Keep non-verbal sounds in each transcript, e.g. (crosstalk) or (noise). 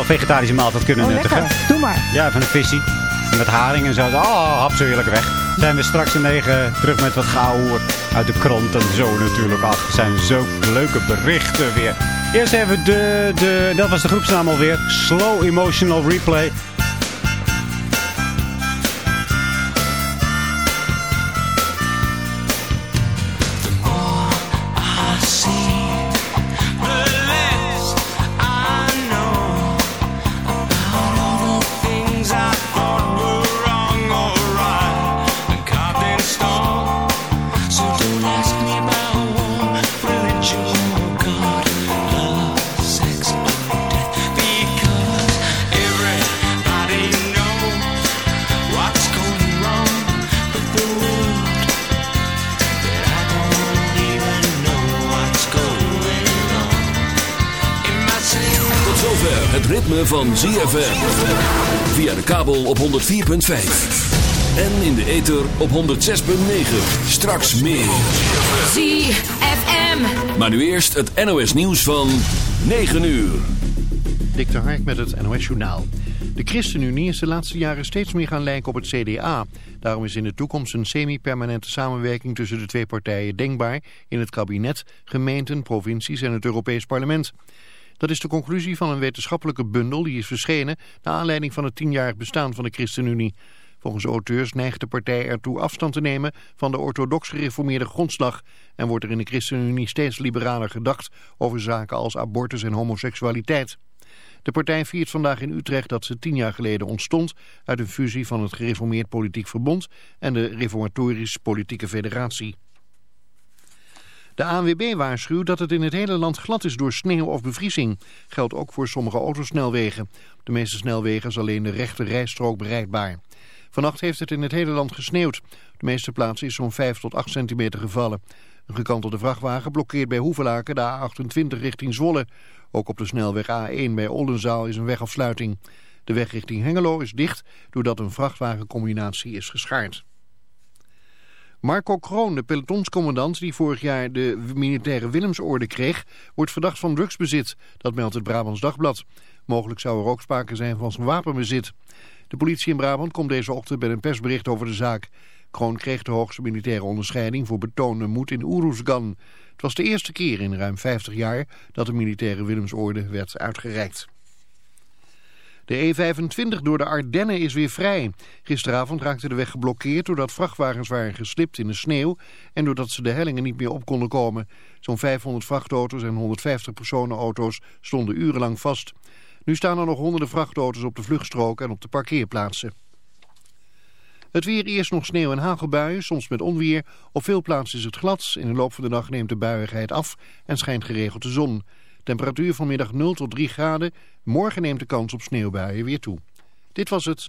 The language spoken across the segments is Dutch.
een vegetarische maaltijd kunnen Oh, nuttigen. lekker. Doe maar. Ja, van een visie. Met haring en zo. Oh, hap zo heerlijk weg. Zijn we straks in negen terug met wat gauw uit de krant en zo natuurlijk. Ach, er zijn zo leuke berichten weer. Eerst even de, de, dat was de groepsnaam alweer. Slow Emotional Replay. Van ZFM. Via de kabel op 104.5. En in de ether op 106.9. Straks meer. ZFM. Maar nu eerst het NOS nieuws van 9 uur. Dik de Hark met het NOS Journaal. De ChristenUnie is de laatste jaren steeds meer gaan lijken op het CDA. Daarom is in de toekomst een semi-permanente samenwerking tussen de twee partijen denkbaar in het kabinet, gemeenten, provincies en het Europees Parlement. Dat is de conclusie van een wetenschappelijke bundel die is verschenen naar aanleiding van het tienjarig bestaan van de ChristenUnie. Volgens auteurs neigt de partij ertoe afstand te nemen van de orthodox gereformeerde grondslag en wordt er in de ChristenUnie steeds liberaler gedacht over zaken als abortus en homoseksualiteit. De partij viert vandaag in Utrecht dat ze tien jaar geleden ontstond uit een fusie van het Gereformeerd Politiek Verbond en de Reformatorisch Politieke Federatie. De ANWB waarschuwt dat het in het hele land glad is door sneeuw of bevriezing. Geldt ook voor sommige autosnelwegen. De meeste snelwegen is alleen de rechte rijstrook bereikbaar. Vannacht heeft het in het hele land gesneeuwd. De meeste plaatsen is zo'n 5 tot 8 centimeter gevallen. Een gekantelde vrachtwagen blokkeert bij Hoevelaken de A28 richting Zwolle. Ook op de snelweg A1 bij Oldenzaal is een wegafsluiting. De weg richting Hengelo is dicht doordat een vrachtwagencombinatie is geschaard. Marco Kroon, de pelotonscommandant die vorig jaar de militaire Willemsorde kreeg, wordt verdacht van drugsbezit. Dat meldt het Brabants Dagblad. Mogelijk zou er ook sprake zijn van zijn wapenbezit. De politie in Brabant komt deze ochtend met een persbericht over de zaak. Kroon kreeg de hoogste militaire onderscheiding voor betoonde moed in Oeroesgan. Het was de eerste keer in ruim 50 jaar dat de militaire Willemsorde werd uitgereikt. De E25 door de Ardennen is weer vrij. Gisteravond raakte de weg geblokkeerd doordat vrachtwagens waren geslipt in de sneeuw en doordat ze de hellingen niet meer op konden komen. Zo'n 500 vrachtauto's en 150 personenauto's stonden urenlang vast. Nu staan er nog honderden vrachtauto's op de vluchtstrook en op de parkeerplaatsen. Het weer eerst nog sneeuw en hagelbuien, soms met onweer. Op veel plaatsen is het glad. In de loop van de dag neemt de buiigheid af en schijnt geregeld de zon. Temperatuur vanmiddag 0 tot 3 graden. Morgen neemt de kans op sneeuwbuien weer toe. Dit was het.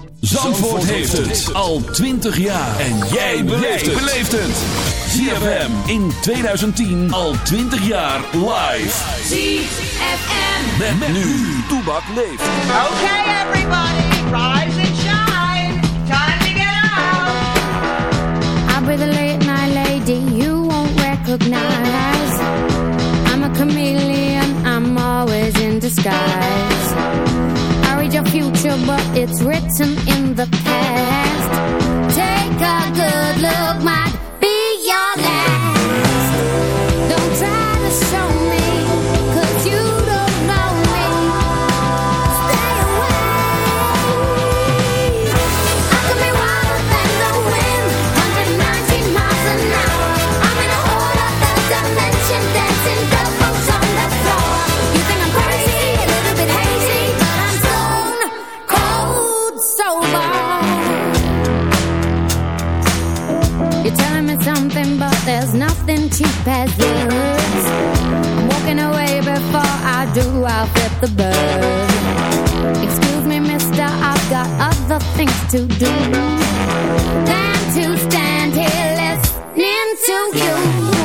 Zandvoort heeft het al 20 jaar. En jij beleeft het. ZFM in 2010 al 20 jaar live. ZFM. Met, met nu. Toebak leeft. Okay, everybody, rise and shine. Time to get out. I'll be the late night lady you won't recognize. I'm a chameleon, I'm always in disguise. Future, but it's written in the past. Nothing cheap as this. I'm walking away before I do, I'll flip the bird. Excuse me, mister, I've got other things to do than to stand here listening to you.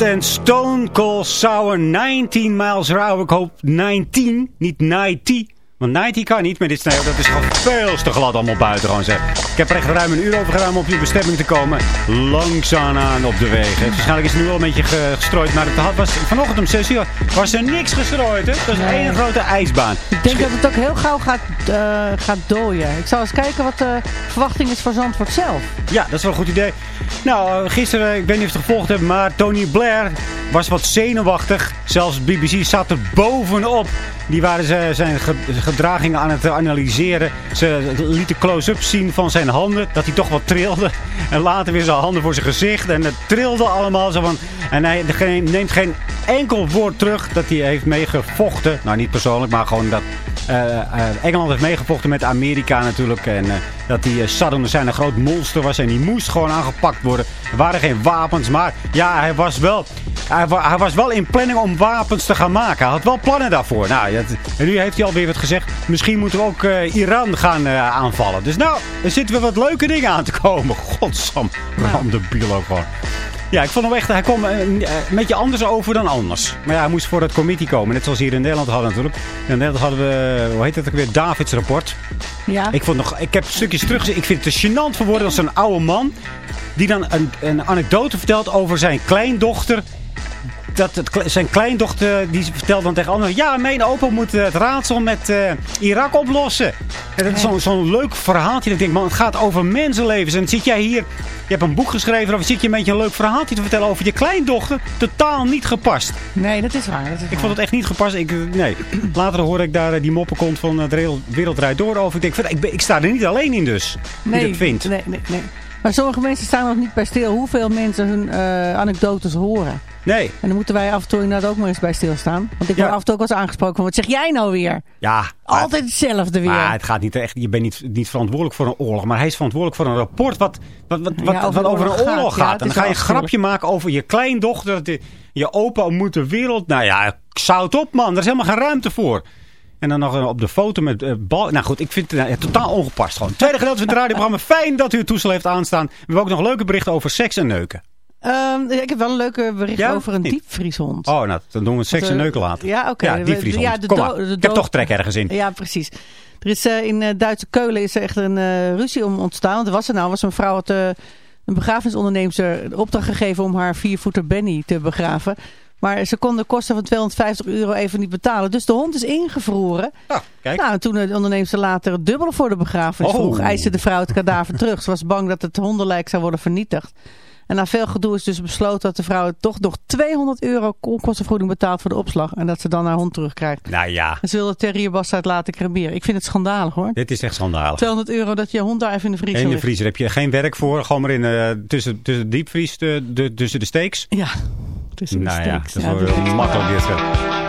En Stone Cold Sour 19 miles hour. Ik hoop 19, niet 90. Want 90 kan niet, maar dit sneeuw, dat is gewoon veel te glad allemaal buiten gewoon zeg. Ik heb er echt ruim een uur over gedaan om op je bestemming te komen. Langzaam aan op de wegen. Waarschijnlijk is het nu wel een beetje ge- gestrooid, maar het was, vanochtend om 6 uur was er niks gestrooid. Hè? Dat is één grote ijsbaan. Ik denk dat het ook heel gauw gaat, eh, gaat dooien. Ik zal eens kijken wat de verwachting is voor Zandvoort zelf. Ja, dat is wel een goed idee. Nou, gisteren, ik weet niet of je het gevolgd hebt, maar Tony Blair was wat zenuwachtig. Zelfs BBC zat er bovenop. Die waren zijn ge- gedragingen aan het analyseren. Ze lieten close-ups zien van zijn handen, dat hij toch wat trilde. En later weer zijn handen voor zijn gezicht. En het trilde allemaal zo van... En hij neemt geen enkel woord terug dat hij heeft meegevochten. Nou, niet persoonlijk, maar gewoon dat... eh, eh, Engeland heeft meegevochten met Amerika natuurlijk. En eh, dat die Saddam Hussein een groot monster was. En die moest gewoon aangepakt worden. Er waren geen wapens. Maar ja, hij was wel, hij, wa- hij was wel in planning om wapens te gaan maken. Hij had wel plannen daarvoor. Nou, het- en nu heeft hij alweer wat gezegd. Misschien moeten we ook Iran gaan aanvallen. Dus nou, er zitten weer wat leuke dingen aan te komen. (laughs) Godsam, ram de biel ook gewoon. Ja, ik vond hem echt, hij kwam eh, een beetje anders over dan anders. Maar ja, hij moest voor het committee komen. Net zoals hier in Nederland hadden natuurlijk. In Nederland hadden we, hoe heet het ook weer, Davids rapport. Ja. Ik, vond nog, ik heb stukjes teruggezien. Ik vind het te gênant voor woorden als zo'n oude man... die dan een, een anekdote vertelt over zijn kleindochter... Dat het, zijn kleindochter die vertelt dan tegen anderen... Ja, mijn opa moet eh, het raadsel met eh, Irak oplossen. En dat is zo'n leuk verhaaltje. Dat ik denk, man, het gaat over mensenlevens. En zit jij hier... Je hebt een boek geschreven. Of zit je een beetje een leuk verhaaltje te vertellen over je kleindochter. Totaal niet gepast. Nee, dat is waar. Dat is Ik vond het echt niet gepast. Ik, eh, nee. Later hoorde ik daar die moppenkont van eh, de Wereld- Wereldrijd Door over. Ik denk, van, ik, ben- ik sta er niet alleen in dus. Nee, dat vindt. Nee, nee, nee. Maar sommige mensen staan nog niet bij stil hoeveel mensen hun eh, anekdotes horen. Nee. En dan moeten wij af en toe inderdaad ook maar eens bij stilstaan. Want ik Ja. word af en toe ook wel eens aangesproken van, wat zeg jij nou weer? Ja. Altijd hetzelfde weer. Maar het gaat niet echt. Je bent niet, niet verantwoordelijk voor een oorlog. Maar hij is verantwoordelijk voor een rapport wat, wat, wat, wat, Ja, over wat de over een oorlog oorlog gaat. Ja, en dan ga je een grapje maken over je kleindochter. je, opa moet de wereld. Nou ja, zout op man. Er is helemaal geen ruimte voor. En dan nog op de foto met eh, bal. Nou goed, ik vind het eh, totaal ongepast gewoon. Tweede gedeelte van het radioprogramma. Fijn dat u het toestel heeft aanstaan. We hebben ook nog leuke berichten over seks en neuken. Ehm, ik heb wel een leuke bericht Ja? over een diepvrieshond. Oh, nou, dan doen we seks en eh, neuken later. Ja, oké. Ja, diepvrieshond. ja, de Kom maar. Ik heb toch trek ergens in. Ja, precies. Er is eh, in eh, Duitse Keulen is er echt een ruzie om ontstaan. Want er was er nou, was een vrouw had een begrafenisonderneemster de opdracht gegeven om haar viervoeter Benny te begraven. Maar ze kon de kosten van 250 euro even niet betalen. Dus de hond is ingevroren. Ah, kijk. Nou, en toen de onderneemster later het dubbele voor de begrafenis Oh. vroeg, eiste de vrouw het kadaver terug. Ze was bang dat het hondenlijk zou worden vernietigd. En na veel gedoe is dus besloten dat de vrouw toch nog 200 euro onkostenvergoeding betaalt voor de opslag. En dat ze dan haar hond terugkrijgt. Nou ja, En ze wil de terrierbastard laten cremeren. Ik vind het schandalig hoor. dit is echt schandalig. 200 euro dat je hond daar even in de vriezer in de vriezer heb je geen werk voor. Gewoon maar in, eh, tussen, tussen de diepvries, de, de, tussen de steaks. Ja, tussen de Nou ja, dat is Ja, wel makkelijk dit.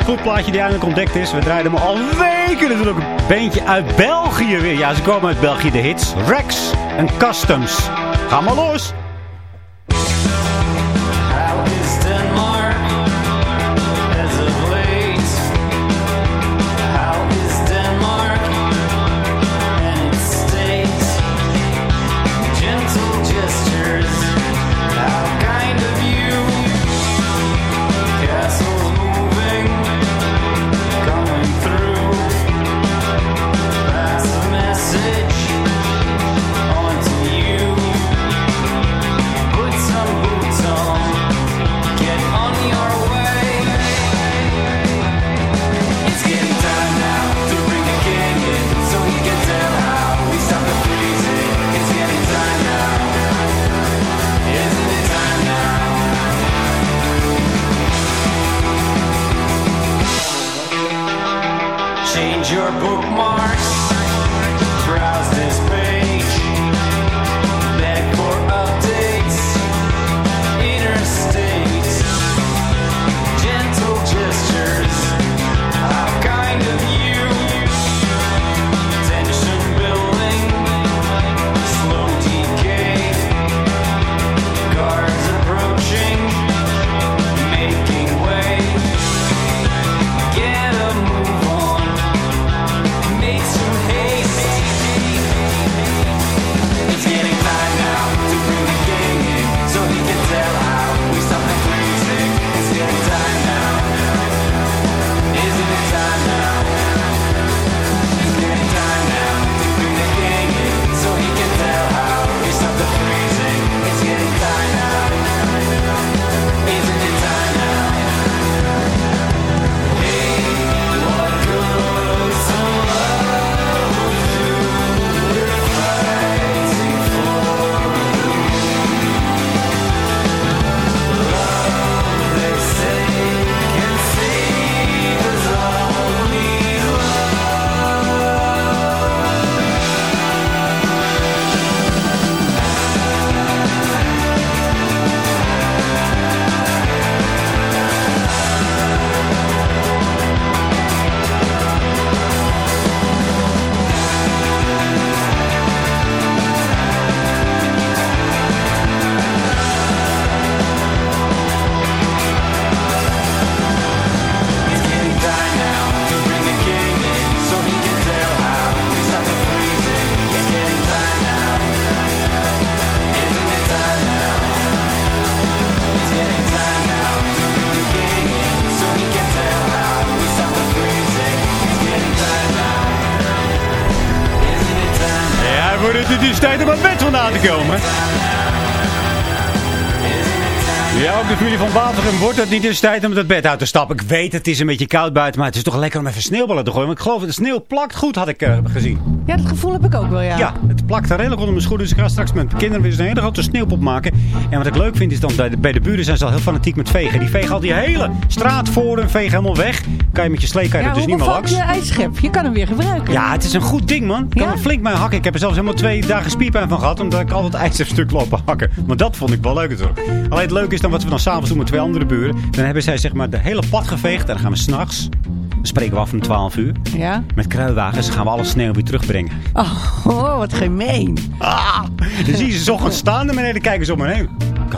Goed plaatje die eindelijk ontdekt is. We draaiden hem al weken natuurlijk. Een beentje uit België weer. Ja, ze komen uit België, de hits. Rex en Customs. Ga maar los. Komen. Ook de familie van Watergem wordt het niet eens tijd om het bed uit te stappen. Ik weet, het is een beetje koud buiten, maar het is toch lekker om even sneeuwballen te gooien. Want ik geloof dat de sneeuw plakt goed, had ik eh, gezien. Ja, dat gevoel heb ik ook wel, ja. Ja, het plakt er redelijk onder mijn schoenen. Dus ik ga straks met mijn kinderen weer een hele grote sneeuwpop maken. En wat ik leuk vind is dan, bij de, buren zijn ze al heel fanatiek met vegen. Die vegen al die hele straat voor en vegen helemaal weg. Kan je met je slee kan je Ja, dus niet meer langs. je ijsschep? Je kan hem weer gebruiken. Ja, het is een goed ding, man. Ik kan Ja? er flink mee hakken. Ik heb er zelfs helemaal twee dagen spierpijn van gehad. Omdat ik altijd ijs heb stuk lopen hakken. Want dat vond ik wel leuk natuurlijk. Alleen het leuke is dan wat we dan s'avonds doen met twee andere buren. Dan hebben zij zeg maar de hele pad geveegd. En dan gaan we s'nachts. Dan spreken we af om 12 uur. Ja? Met kruiwagens gaan we alle sneeuw weer terugbrengen. Oh, (laughs) wat gemeen. Ah, dan zie je ze 's ochtends staan en beneden kijken ze om me heen.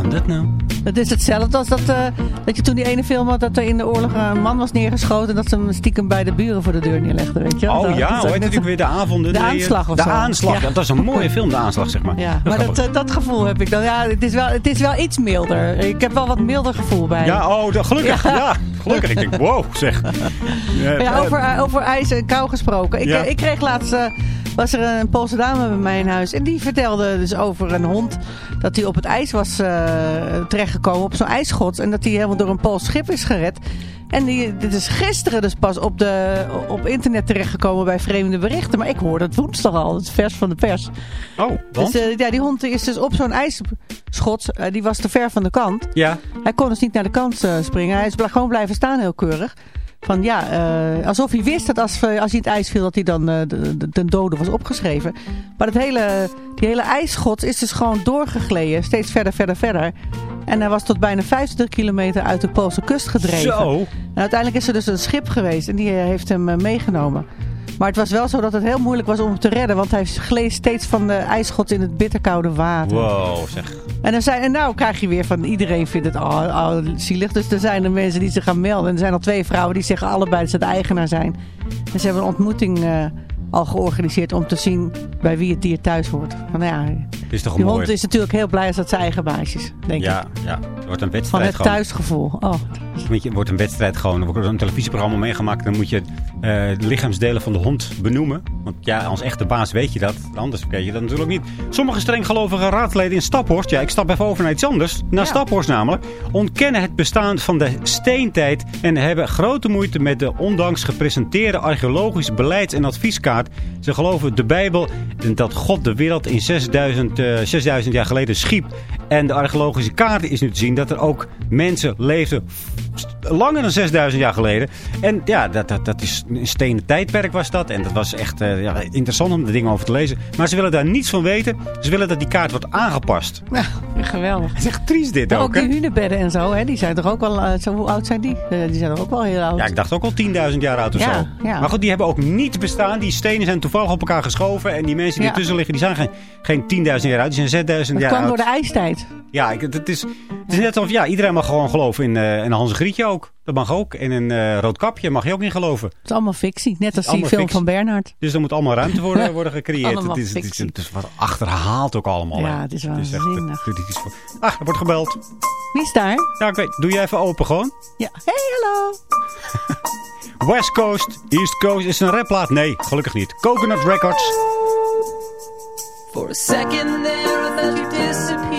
Kan dat nou? Het is hetzelfde als dat, eh, dat je toen die ene film had dat er in de oorlog een man was neergeschoten en dat ze hem stiekem bij de buren voor de deur neerlegden, weet je? wel? Oh Dat- ja, hoe heet ook weer? De avonden? De nee, aanslag of De zo. aanslag, Ja. dat is een mooie film, de aanslag, zeg maar. Ja, maar dat, eh, dat gevoel heb ik dan. Ja, het is, wel, het is wel iets milder. Ik heb wel wat milder gevoel bij. Ja, oh, dat- gelukkig. Ja. Ja. gelukkig. Ik denk, wow, zeg. Ja, eh, over, eh, over ijs en kou gesproken. Ik, eh, ik kreeg laatst, eh, was er een Poolse dame bij mij in huis. En die vertelde dus over een hond. Dat hij op het ijs was eh, terechtgekomen. Op zo'n ijsschot. En dat hij helemaal door een Pools schip is gered. En die, dit is gisteren dus pas op, de, op internet terechtgekomen bij vreemde berichten. Maar ik hoorde het woensdag al. Het vers van de pers. Oh, want? Dus eh, ja, die hond is dus op zo'n ijsschot. eh, die was te ver van de kant. ja. Hij kon dus niet naar de kant springen. Hij is gewoon blijven staan heel keurig. Van ja, eh, alsof hij wist dat als, eh, als hij in het ijs viel, dat hij dan eh, de, de, ten dode was opgeschreven. Maar het hele, die hele ijsschot is dus gewoon doorgegleden. Steeds verder, verder, verder. En hij was tot bijna 25 kilometer uit de Poolse kust gedreven. Zo. En uiteindelijk is er dus een schip geweest en die eh, heeft hem eh, meegenomen. Maar het was wel zo dat het heel moeilijk was om hem te redden. Want hij gleed steeds van de ijsschot in het bitterkoude water. Wow, zeg. En, er zijn, en nou krijg je weer van iedereen vindt het oh, oh, zielig. Dus er zijn er mensen die zich gaan melden. En er zijn al twee vrouwen die zeggen allebei dat ze de eigenaar zijn. En ze hebben een ontmoeting eh, al georganiseerd om te zien bij wie het dier thuis hoort. Van, nou ja, is toch een die mooi- hond is natuurlijk heel blij als dat zijn eigen baasje is, denk Ja, ik. ja. Het wordt een Van wedstrijd het gewoon. thuisgevoel. Oh, Moet je, wordt een wedstrijd gewoon. Er wordt een televisieprogramma meegemaakt. Dan moet je eh, de lichaamsdelen van de hond benoemen. Want ja, als echte baas weet je dat. Anders weet je dat natuurlijk niet. Sommige strenggelovige raadsleden in Staphorst. Ja, ik stap even over naar iets anders. Naar Staphorst namelijk. Ontkennen het bestaan van de steentijd. En hebben grote moeite met de ondanks gepresenteerde archeologische beleids- en advieskaart. Ze geloven de Bijbel en dat God de wereld in 6000, eh, 6000 jaar geleden schiep. En de archeologische kaart is nu te zien dat er ook mensen leefden langer dan 6000 jaar geleden. En ja, dat, dat, dat is een stenen tijdperk was dat. En dat was echt eh, ja, interessant om er dingen over te lezen. Maar ze willen daar niets van weten. Ze willen dat die kaart wordt aangepast. ja, geweldig. Het is echt triest dit Maar ook, ook die hunebedden en zo, hè, die zijn toch ook wel... eh, zo, hoe oud zijn die? Eh, die zijn toch ook wel heel oud. Ja, ik dacht ook al 10.000 jaar oud of Ja, zo. ja. Maar goed, die hebben ook niet bestaan. Die stenen zijn toevallig op elkaar geschoven. En die mensen die ertussen liggen, die zijn geen, geen 10.000 jaar oud. Die zijn 6.000 dat jaar kwam oud. door de ijstijd. Ja, ik, het, is, is net alsof ja, iedereen mag gewoon geloven in, eh in een Hans Grietje ook. Dat mag ook. En een eh rood kapje mag je ook niet geloven. Het is allemaal fictie. Net als die film fictie. van Bernhard. Dus er moet allemaal ruimte worden, worden gecreëerd. (laughs) Allemaal Het is, het, is, fictie. het is wat achterhaald ook allemaal. Ja, hè. het is echt- waanzinnig. het is voor- Ah, er wordt gebeld. Wie is daar? Ja, ik weet. Doe je even open gewoon. Ja. Hey, hallo. (laughs) West Coast, East Coast. Is het een rapplaat? Nee, gelukkig niet. Coconut Records. For a second there, I thought you disappeared.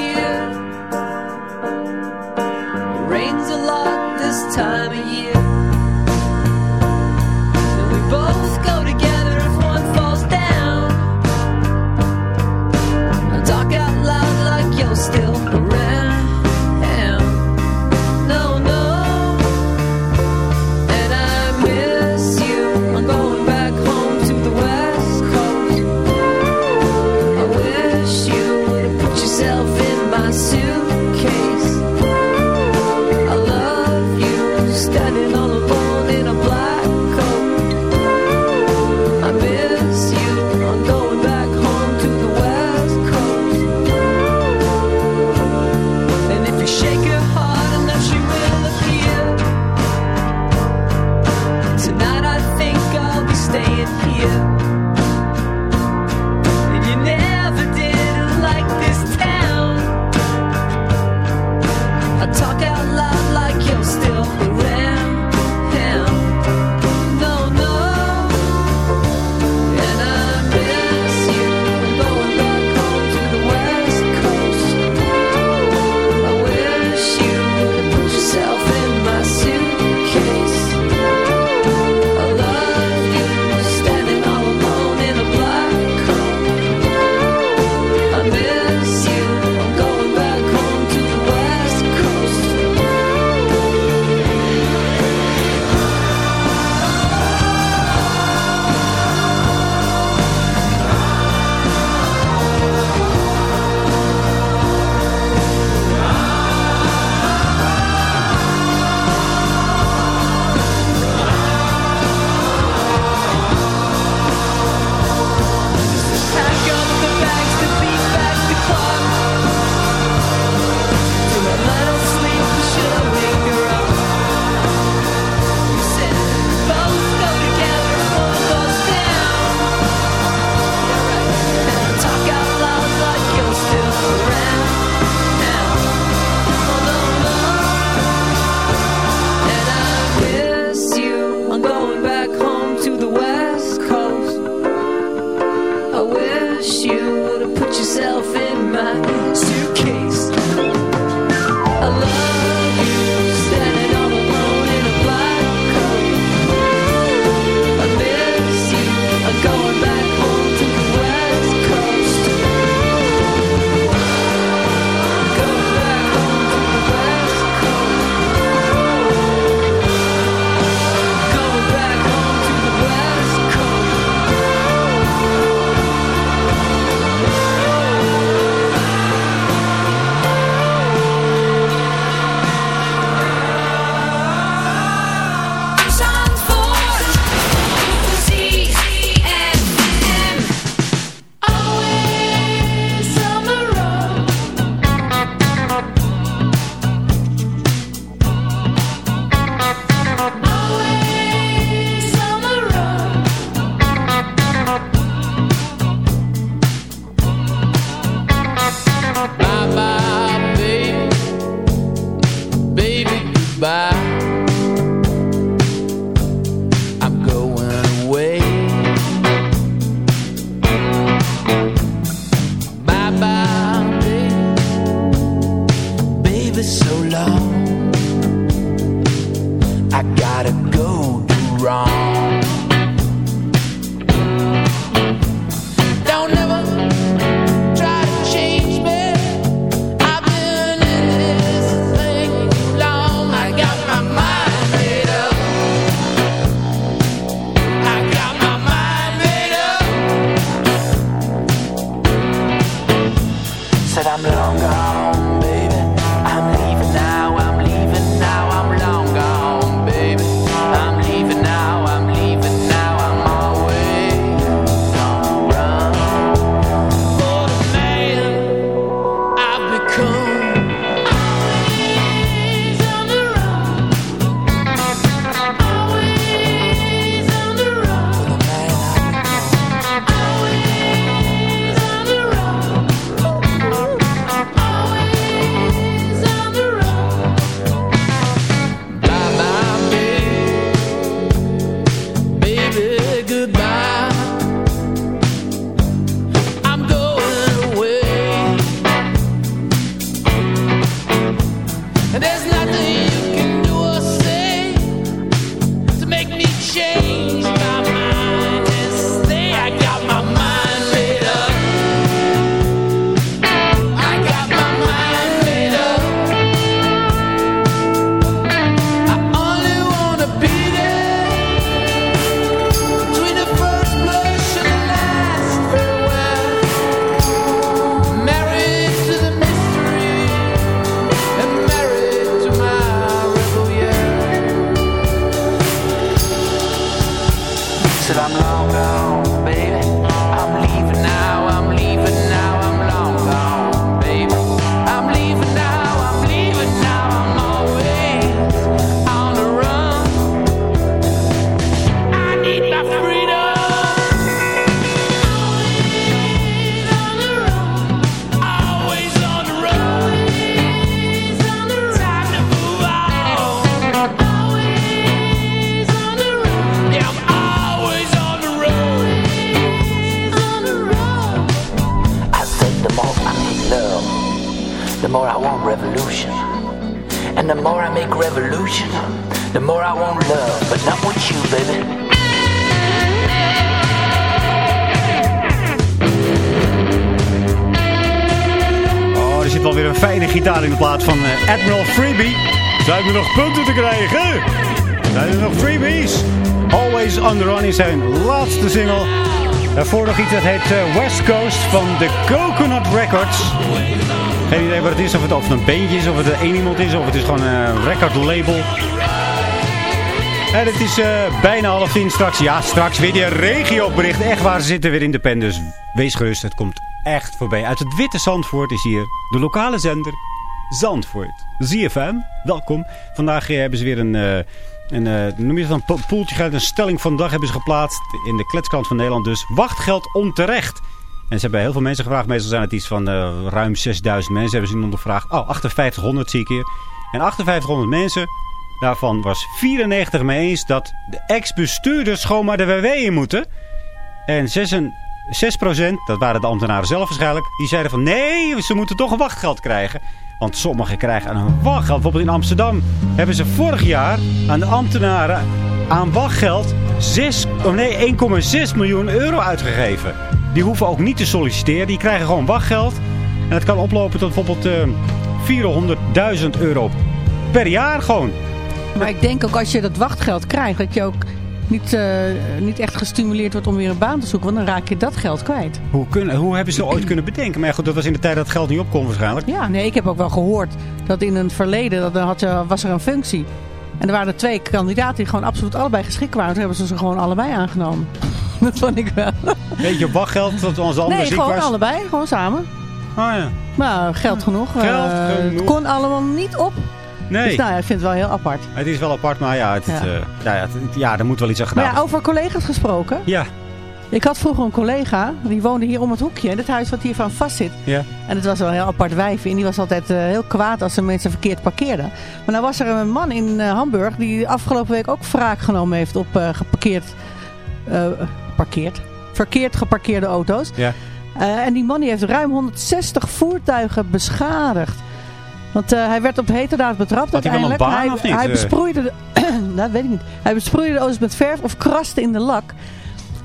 Punten te krijgen? Zijn er nog freebies? Always on the Run is zijn laatste single. Daarvoor nog iets dat heet eh, West Coast van de Coconut Records. Geen idee wat het is, of het, of een beentje is, of het één iemand is, of het is gewoon een record label. En het is eh, bijna half tien straks. Ja, straks weer die regiobericht. Echt waar, ze zitten weer in de pen. Dus wees gerust, het komt echt voorbij. Uit het witte Zandvoort is hier de lokale zender Zandvoort. ZFM, welkom. Vandaag eh, hebben ze weer een... eh, een eh, noem je dat een po- poeltje een stelling van de dag hebben ze geplaatst in de kletskant van Nederland. Dus wachtgeld onterecht. En ze hebben heel veel mensen gevraagd. Meestal zijn het iets van ruim 6000 mensen hebben ze ondervraagd. Oh, 5800 zie ik hier. En 5800 mensen, daarvan was 94 mee eens dat de ex-bestuurders gewoon maar de WW in moeten. En 6, 6%, dat waren de ambtenaren zelf waarschijnlijk, die zeiden van nee, ze moeten toch een wachtgeld krijgen. Want sommigen krijgen een wachtgeld. Bijvoorbeeld in Amsterdam hebben ze vorig jaar aan de ambtenaren aan wachtgeld 6, oh nee, 1,6 miljoen euro uitgegeven. Die hoeven ook niet te solliciteren. Die krijgen gewoon wachtgeld. En dat kan oplopen tot bijvoorbeeld eh 400.000 euro per jaar gewoon. Maar ik denk ook als je dat wachtgeld krijgt, dat je ook niet, eh, niet echt gestimuleerd wordt om weer een baan te zoeken. Want dan raak je dat geld kwijt. Hoe, kunnen, hoe hebben ze ooit kunnen bedenken? Maar goed, dat was in de tijd dat het geld niet opkomt waarschijnlijk. Ja, nee, ik heb ook wel gehoord dat in het verleden dat had, was er een functie. En er waren er twee kandidaten die gewoon absoluut allebei geschikt waren. Toen hebben ze ze gewoon allebei aangenomen. (laughs) dat vond ik wel. Weet je, wachtgeld, dat ons allemaal Nee, ziek gewoon was. allebei. Gewoon samen. Oh ja. Maar geld genoeg. Geld Eh, genoeg. Het kon allemaal niet op. Nee. Dus nou ja, ik vind het wel heel apart. Het is wel apart, maar ja, het, Ja. ja. ja, ja, het- ja, er moet wel iets aan gedaan Maar ja, worden. over collega's gesproken. Ja, Ik had vroeger een collega, die woonde hier om het hoekje. In het huis wat hiervan vast zit. ja. En het was wel een heel apart wijf. En die was altijd eh, heel kwaad als ze mensen verkeerd parkeerden. Maar nou was er een man in eh, Hamburg die afgelopen week ook wraak genomen heeft op eh, geparkeerd, eh, parkeerd, verkeerd geparkeerde auto's. Ja. Eh, en die man die heeft ruim 160 voertuigen beschadigd. Want eh, hij werd op heterdaad betrapt Had hij wel een uiteindelijk. baan hij, of niet? hij Eh. besproeide de, (clears throat) dat weet ik niet. Hij besproeide de auto's met verf of kraste in de lak.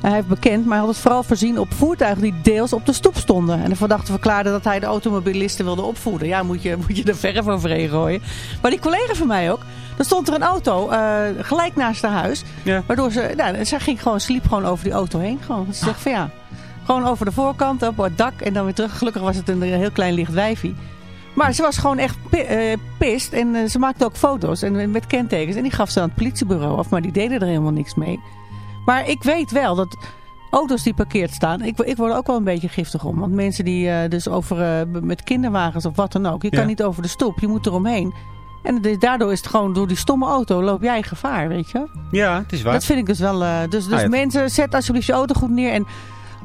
Hij heeft bekend, maar hij had het vooral voorzien op voertuigen die deels op de stoep stonden. En de verdachte verklaarde dat hij de automobilisten wilde opvoeden. Ja, moet je, (laughs) moet je er verf overheen gooien. Maar die collega van mij ook, dan stond er een auto eh, gelijk naast haar huis. Ja. Waardoor ze, nou, ze ging gewoon, sliep gewoon over die auto heen. Gewoon. Ze zegt van ja, gewoon over de voorkant, op het dak en dan weer terug. Gelukkig was het een heel klein licht wijfie. Maar ze was gewoon echt eh, pist en eh, ze maakte ook foto's en, met kentekens. En die gaf ze aan het politiebureau af, maar die deden er helemaal niks mee. Maar ik weet wel dat auto's die parkeerd staan, ik, ik word er ook wel een beetje giftig om. Want mensen die eh, dus over, eh, met kinderwagens of wat dan ook, je Ja. kan niet over de stoep, je moet eromheen. En daardoor is het gewoon, door die stomme auto loop jij gevaar, weet je. Ja, het is waar. Dat vind ik dus wel... eh, dus dus Ah, ja. mensen, zet alsjeblieft je auto goed neer en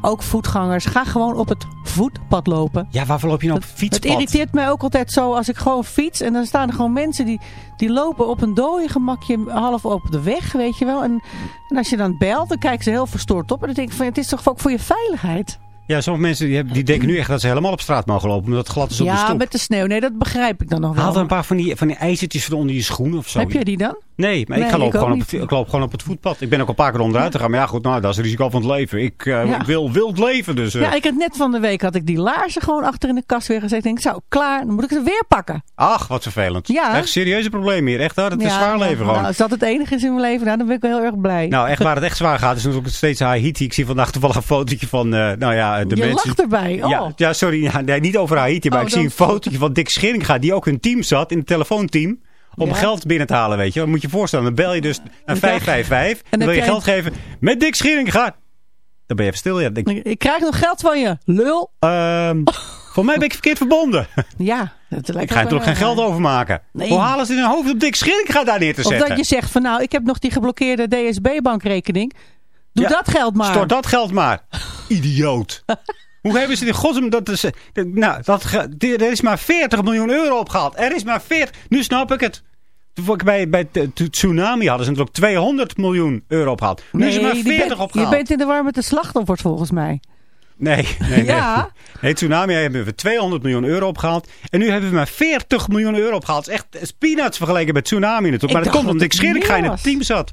ook voetgangers, ga gewoon op het voetpad lopen. Ja, waarvoor loop je nou op Het fietspad? irriteert mij ook altijd zo als ik gewoon fiets. En dan staan er gewoon mensen die, die lopen op een dode gemakje half op de weg, weet je wel. En, en als je dan belt, dan kijken ze heel verstoord op. En dan denk ik van, het is toch ook voor je veiligheid? Ja, sommige mensen die, hebben, die denken nu echt dat ze helemaal op straat mogen lopen. Omdat het glad is op de ja, stoep. met de sneeuw. Nee, dat begrijp ik dan nog wel. Haal er een paar van die, van die ijzertjes van onder je schoenen of zo. Heb je die dan? Nee, maar ik, ga lopen gewoon niet. ik loop gewoon op het voetpad. Ik ben ook een paar keer onderuit gegaan. Maar ja, goed, nou, dat is het risico van het leven. Ik, Ja. ik wil wild leven, dus... eh, Ja, ik had net van de week had ik die laarzen gewoon achter in de kast weer gezet. Ik denk, zo, klaar, dan moet ik ze weer pakken. Ach, wat vervelend. Ja. Echt serieuze problemen hier. Echt, hoor. het is Ja, zwaar leven nou, gewoon. als dat het enige is in mijn leven, nou, dan ben ik wel heel erg blij. Nou, echt (laughs) waar het echt zwaar gaat, is natuurlijk steeds Haiti. Ik zie vandaag toevallig een fotootje van, eh, nou ja, de je mensen... lacht erbij. Oh. Ja, ja, sorry. Ja, nee, niet over Haiti, maar Oh, ik zie dan- een fotootje van Dick Scheringa, die ook in een team zat, in het telefoonteam. Om Ja. geld binnen te halen, weet je. Dan moet je je voorstellen, dan bel je dus naar Dan krijg- 555. en En wil dan je geld geven met Dick Scheringa. Dan ben je even stil. Ja, Ik, ik krijg nog geld van je, lul. ehm (laughs) voor mij ben ik verkeerd verbonden. Ja, dat lijkt ik ga ook natuurlijk wel, geen eh, geld overmaken. Nee. Hoe halen ze in hun hoofd om Dick Scheringa daar neer te Of zetten? dat je zegt van nou, ik heb nog die geblokkeerde DSB-bankrekening. Doe Ja, dat geld maar. Stort dat geld maar. Idioot. (laughs) Hoe hebben ze dit godsnaam... Dat is, nou, dat, er is maar 40 miljoen euro opgehaald. Er is maar 40... Nu snap ik het. Toen Bij, bij tsunami hadden ze natuurlijk 200 miljoen euro opgehaald. Nu is er maar die 40 bent- opgehaald. Je bent in de war met de slachtoffers volgens mij. Nee, nee. Ja. Nee, tsunami hebben we 200 miljoen euro opgehaald. En nu hebben we maar 40 miljoen euro opgehaald. Het is echt peanuts vergeleken met tsunami natuurlijk. Ik maar dat komt omdat dat ik Scheringa in het team zat.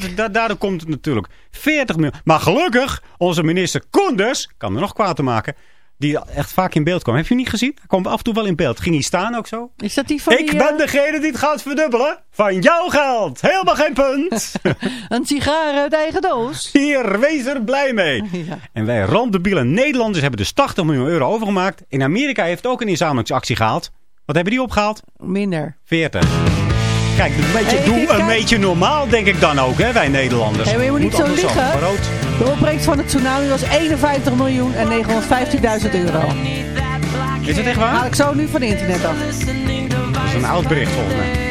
Dat, da- daardoor komt het natuurlijk. 40 miljoen. Maar gelukkig, onze minister Koenders, kan er nog kwaad te maken, die echt vaak in beeld kwam. Heb je niet gezien? Hij kwam af en toe wel in beeld. Ging hij staan ook zo? Is dat die van Ik die, ben eh, degene die het gaat verdubbelen van jouw geld. Helemaal geen punt. (laughs) een sigaar uit eigen doos? Hier, wees er blij mee. (laughs) Ja. En wij randebiele Nederlanders hebben dus 80 miljoen euro overgemaakt. In Amerika heeft ook een inzamelingsactie gehaald. Wat hebben die opgehaald? Minder. 40. Kijk, een beetje, Hey, doe een kijk. beetje normaal, denk ik dan ook, hè, wij Nederlanders. Hey, je moet niet zo rood. De opbrengst van het tsunami was 51 miljoen en 915.000 euro. Is het echt waar? Haal ik zo nu van internet af. Dat is een oud bericht volgens mij.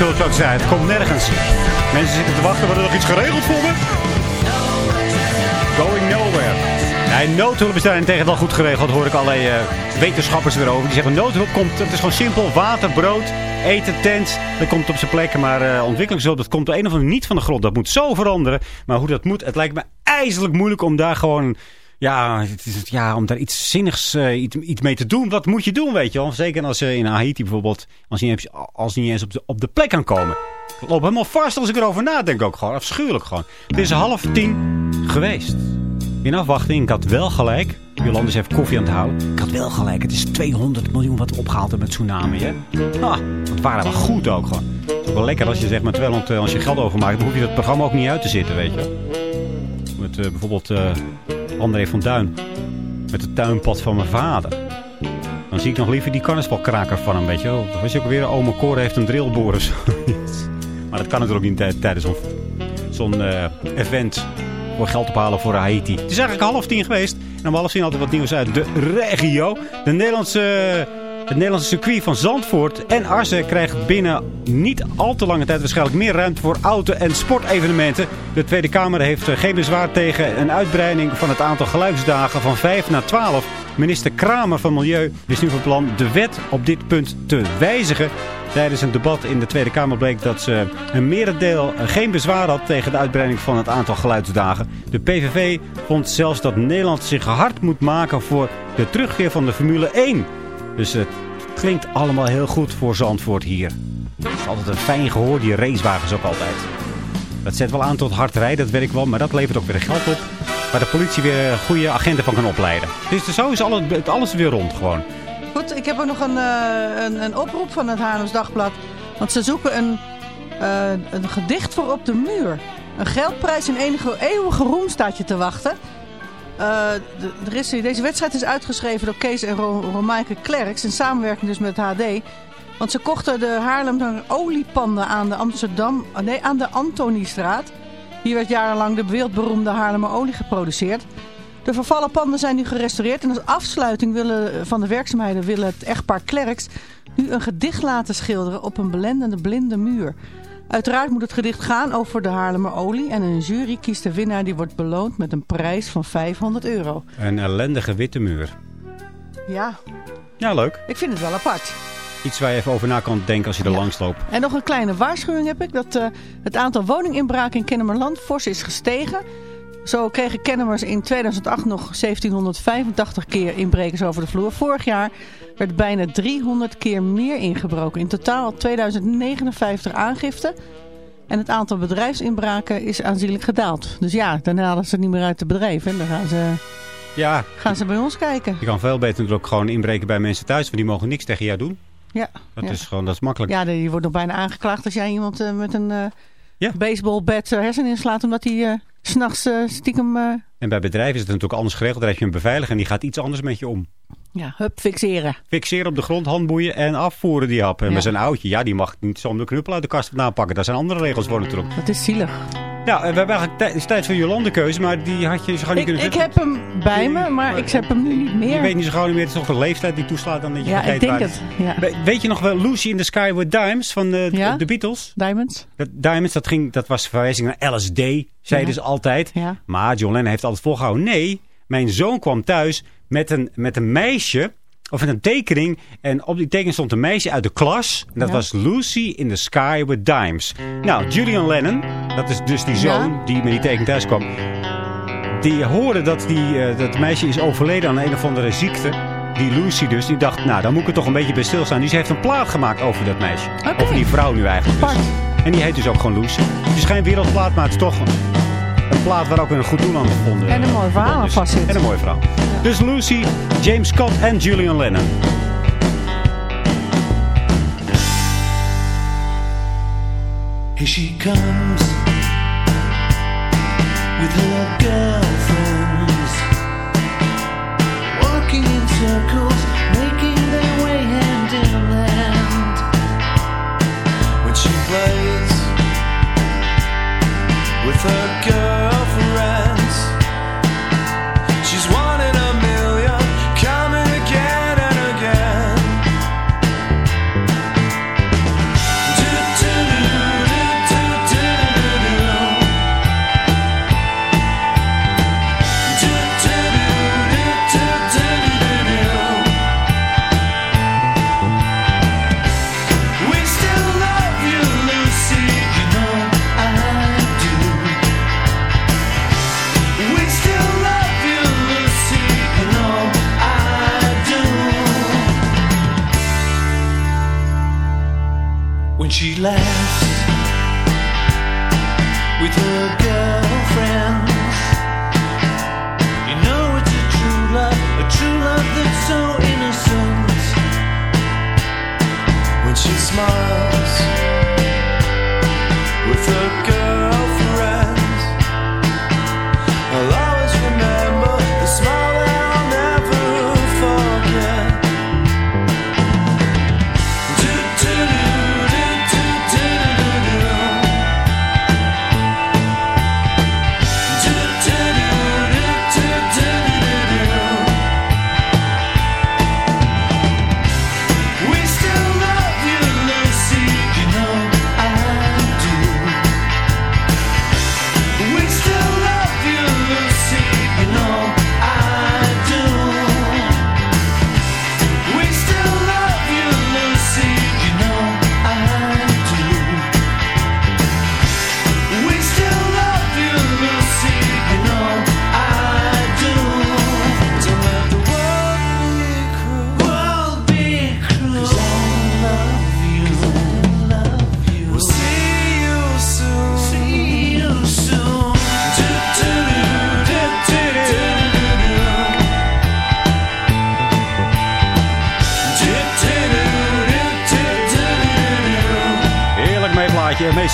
Ontwikkelingshulp zou ik zeggen. Het komt nergens. Mensen zitten te wachten, wordt er nog iets geregeld voor me? Going nowhere. Noodhulp is daarentegen wel goed geregeld. hoor ik allerlei eh, wetenschappers weer over. Die zeggen noodhulp komt, het is gewoon simpel. Water, brood, eten, tent. Dat komt op zijn plek. Maar eh, ontwikkelingshulp, dat komt op een of andere niet van de grond. Dat moet zo veranderen. Maar hoe dat moet, het lijkt me ijzerlijk moeilijk om daar gewoon... Ja, het is, ja, om daar iets zinnigs eh, iets, iets mee te doen. Wat moet je doen, weet je wel? Zeker als je in Haiti bijvoorbeeld, als je niet, als je eens op de, op de plek kan komen. Ik loop helemaal vast als ik erover nadenk ook gewoon. Afschuwelijk gewoon. Het is half tien geweest. In afwachting, ik had wel gelijk. Jolande is even koffie aan het houden. Ik had wel gelijk. Het is 200 miljoen wat we opgehaald hebben met tsunami, hè? Ah, dat waren wel goed ook gewoon. Het is wel lekker als je zegt met 200, eh, als je geld overmaakt, dan hoef je dat programma ook niet uit te zitten, weet je. Met eh, bijvoorbeeld eh, André van Duin. Met het tuinpad van mijn vader. Dan zie ik nog liever die carnavalkraker van hem, weet je wel. Was je ook weer, ome Cor heeft een drillboor. (laughs) Maar dat kan natuurlijk niet tij- tijdens zo'n zo'n eh, event voor geld ophalen voor Haiti. Het is eigenlijk half tien geweest. En om half tien altijd wat nieuws uit de regio. De Nederlandse, het Nederlandse circuit van Zandvoort en Arsen krijgt binnen niet al te lange tijd waarschijnlijk meer ruimte voor auto- en sportevenementen. De Tweede Kamer heeft eh, geen bezwaar tegen een uitbreiding van het aantal geluidsdagen van 5 naar 12. Minister Kramer van Milieu is nu van plan de wet op dit punt te wijzigen. Tijdens een debat in de Tweede Kamer bleek dat ze een merendeel geen bezwaar had tegen de uitbreiding van het aantal geluidsdagen. De PVV vond zelfs dat Nederland zich hard moet maken voor de terugkeer van de Formule 1. Dus het klinkt allemaal heel goed voor Zandvoort hier. Het is altijd een fijn gehoor, die racewagens ook altijd. Dat zet wel aan tot hard rijden, dat weet ik wel, maar dat levert ook weer geld op. Waar de politie weer goede agenten van kan opleiden. Dus zo is alles, alles weer rond gewoon. Goed, ik heb ook nog een, eh, een, een oproep van het Haarlems Dagblad. Want ze zoeken een, eh, een gedicht voor op de muur. Een geldprijs in enige eeuwige roem staat je te wachten. Eh, er is, deze wedstrijd is uitgeschreven door Kees en Ro Klerks. In samenwerking dus met HD. Want ze kochten de Haarlemmer oliepanden aan de, Amsterdam, nee, aan de Antoniestraat. Hier werd jarenlang de wereldberoemde Haarlemmer olie geproduceerd. De vervallen panden zijn nu gerestaureerd. En als afsluiting willen, van de werkzaamheden willen het echtpaar Klerks nu een gedicht laten schilderen op een blendende blinde muur. Uiteraard moet het gedicht gaan over de Haarlemmer olie. En een jury kiest de winnaar die wordt beloond met een prijs van 500 euro. Een ellendige witte muur. Ja, Ja, leuk. ik vind het wel apart. Iets waar je even over na kan denken als je er langs loopt. En nog een kleine waarschuwing heb ik. Dat eh, het aantal woninginbraken in Kennemerland fors is gestegen. Zo kregen Kennemers in 2008 nog 1785 keer inbrekers over de vloer. Vorig jaar werd bijna 300 keer meer ingebroken. In totaal 2059 aangiften. En het aantal bedrijfsinbraken is aanzienlijk gedaald. Dus ja, dan halen ze het niet meer uit het bedrijf. En dan gaan ze, Ja, gaan ze bij ons kijken. je kan veel beter natuurlijk gewoon inbreken bij mensen thuis. Want die mogen niks tegen jou doen. Ja, Dat ja. is gewoon, dat is makkelijk. Ja, je wordt nog bijna aangeklaagd als jij iemand eh, met een eh Ja. hersen inslaat. Omdat hij eh, 's s'nachts eh, stiekem eh, En bij bedrijven is het natuurlijk anders geregeld. Daar heb je een beveiliger en die gaat iets anders met je om. Ja, hup, fixeren. Fixeren op de grond, handboeien en afvoeren die hap. En Ja. met zijn oudje, ja, die mag niet zomaar de knuppel uit de kast vandaan pakken. Daar zijn andere regels voor natuurlijk. Dat is zielig. Ja, en we hebben eigenlijk tijd, is tijd voor Jolande keuze, maar die had je zo gewoon niet Ik, kunnen ik heb hem bij me, maar ik heb hem nu niet Je meer. weet niet zo gauw niet meer, het is toch de leeftijd die toeslaat dan dat je ja, ik denk het. Ja. We- Weet je nog wel Lucy in the Sky with Diamonds van de, Ja? de Beatles? Diamonds? Dat, Diamonds, dat, ging, dat was verwijzing naar LSD, zeiden ze altijd. Ja. Maar John Lennon heeft altijd volgehouden. Nee, mijn zoon kwam thuis met een, met een meisje, of met een tekening. En op die tekening stond een meisje uit de klas. En dat Ja. was Lucy in the Sky with Diamonds. Nou, Julian Lennon, dat is dus die zoon die met die tekening thuis kwam. Die hoorde dat die, eh, dat meisje is overleden aan een of andere ziekte. Die Lucy dus, die dacht, nou, dan moet ik er toch een beetje bij stilstaan. Dus ze heeft een plaat gemaakt over dat meisje. Over die vrouw nu eigenlijk. Dus. En die heet dus ook gewoon Lucy. Het is geen wereldplaat, maar het is toch een plaat waar ook weer een goed doel aan gevonden En een mooi verhaal aan is. vast zit. En een mooi verhaal. Dus Lucy, James Scott en Julian Lennon. Here she comes with her girlfriends, walking in circles, making their way hand in hand. When she plays with her girlfriends,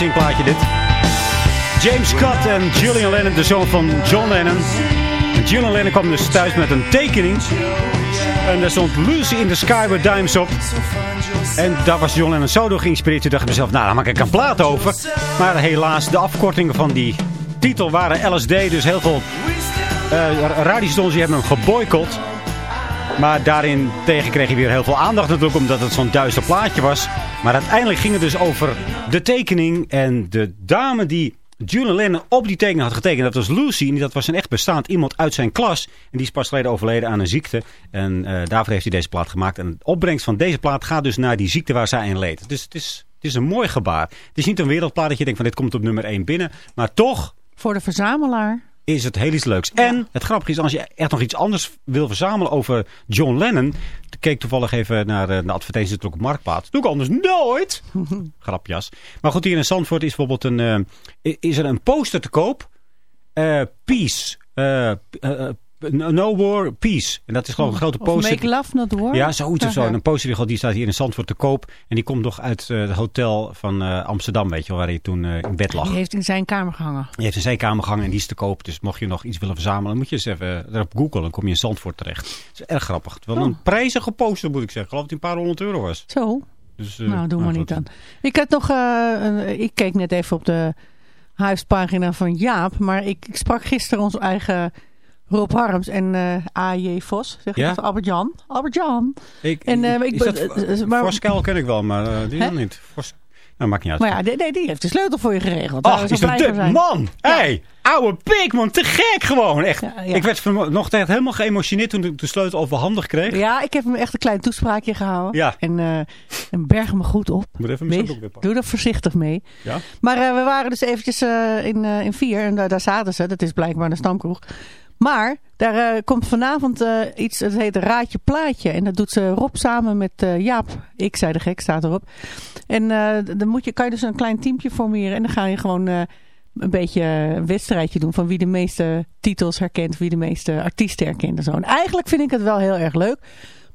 meezingplaatje dit. James Scott en Julian Lennon, de zoon van John Lennon. En Julian Lennon kwam dus thuis met een tekening. En daar stond Lucy in the Sky with Dimes op. En daar was John Lennon zo door geïnspireerd. Toen dacht ik mezelf, nou, daar maak ik een plaat over. Maar helaas, de afkortingen van die titel waren LSD. Dus heel veel uh, radiostations die hebben hem geboycott. Maar daarin tegen kreeg hij weer heel veel aandacht natuurlijk, omdat het zo'n duister plaatje was. Maar uiteindelijk ging het dus over de tekening en de dame die Julian Lennon op die tekening had getekend. Dat was Lucy en dat was een echt bestaand iemand uit zijn klas. En die is pas geleden overleden aan een ziekte. En uh, daarvoor heeft hij deze plaat gemaakt. En de opbrengst van deze plaat gaat dus naar die ziekte waar zij aan leed. Dus het is, het is een mooi gebaar. Het is niet een wereldplaat dat je denkt van dit komt op nummer 1 binnen. Maar toch... Voor de verzamelaar is het heel iets leuks. En het grappige is, als je echt nog iets anders wil verzamelen over John Lennon. Keek toevallig even naar de advertentie natuurlijk op Marktplaats. Doe ik anders nooit. (laughs) Grapjas. Maar goed, hier in Zandvoort is bijvoorbeeld een, uh, is er een poster te koop. Uh, peace. Uh, No War, Peace. En dat is gewoon een grote poster. Make Love Not War? Ja, zoiets of zo. En een poster die staat hier in Zandvoort te koop. En die komt nog uit uh, het hotel van uh, Amsterdam, weet je wel, waar hij toen uh, in bed lag. Die heeft in zijn kamer gehangen. Die heeft in zijn kamer gehangen en die is te koop. Dus mocht je nog iets willen verzamelen, moet je eens even erop googlen. Dan kom je in Zandvoort terecht. Dat is erg grappig. Wel oh. een prijzige poster, moet ik zeggen. Ik geloof dat hij een paar honderd euro was. Zo? Dus, nou, doe maar niet dan. Ik had nog, ik keek net even op de huispagina van Jaap. Maar ik, ik sprak gisteren ons eigen... Rob Harms en uh, A.J. Vos, zeg ja? dat? Albert-Jan. Albert-Jan. Ik, en, uh, ik, dat, maar, Voskuil ken ik wel, maar uh, die dan niet. Vos, nou, maakt niet uit. Maar ja, nee, die heeft de sleutel voor je geregeld. Ach, is dat de man? Hé, ja. hey, oude pik man, te gek gewoon. Echt. Ja, ja. Ik werd nog echt helemaal geëmotioneerd toen ik de sleutel overhandig kreeg. Ja, ik heb hem echt een klein toespraakje gehouden. Ja. En, uh, en berg me goed op. Moet even mijn weer Doe er voorzichtig mee. Ja. Maar uh, we waren dus eventjes uh, in, in vier en daar zaten ze. Dat is blijkbaar een stamkroeg. Maar daar uh, komt vanavond uh, iets, het heet Raadje Plaatje. En dat doet ze Rob samen met uh, Jaap. Ik zei de gek, staat erop. En dan moet je, kan je dus een klein teampje formeren. En dan ga je gewoon een beetje een wedstrijdje doen van wie de meeste titels herkent. Wie de meeste artiesten herkent en zo. En eigenlijk vind ik het wel heel erg leuk.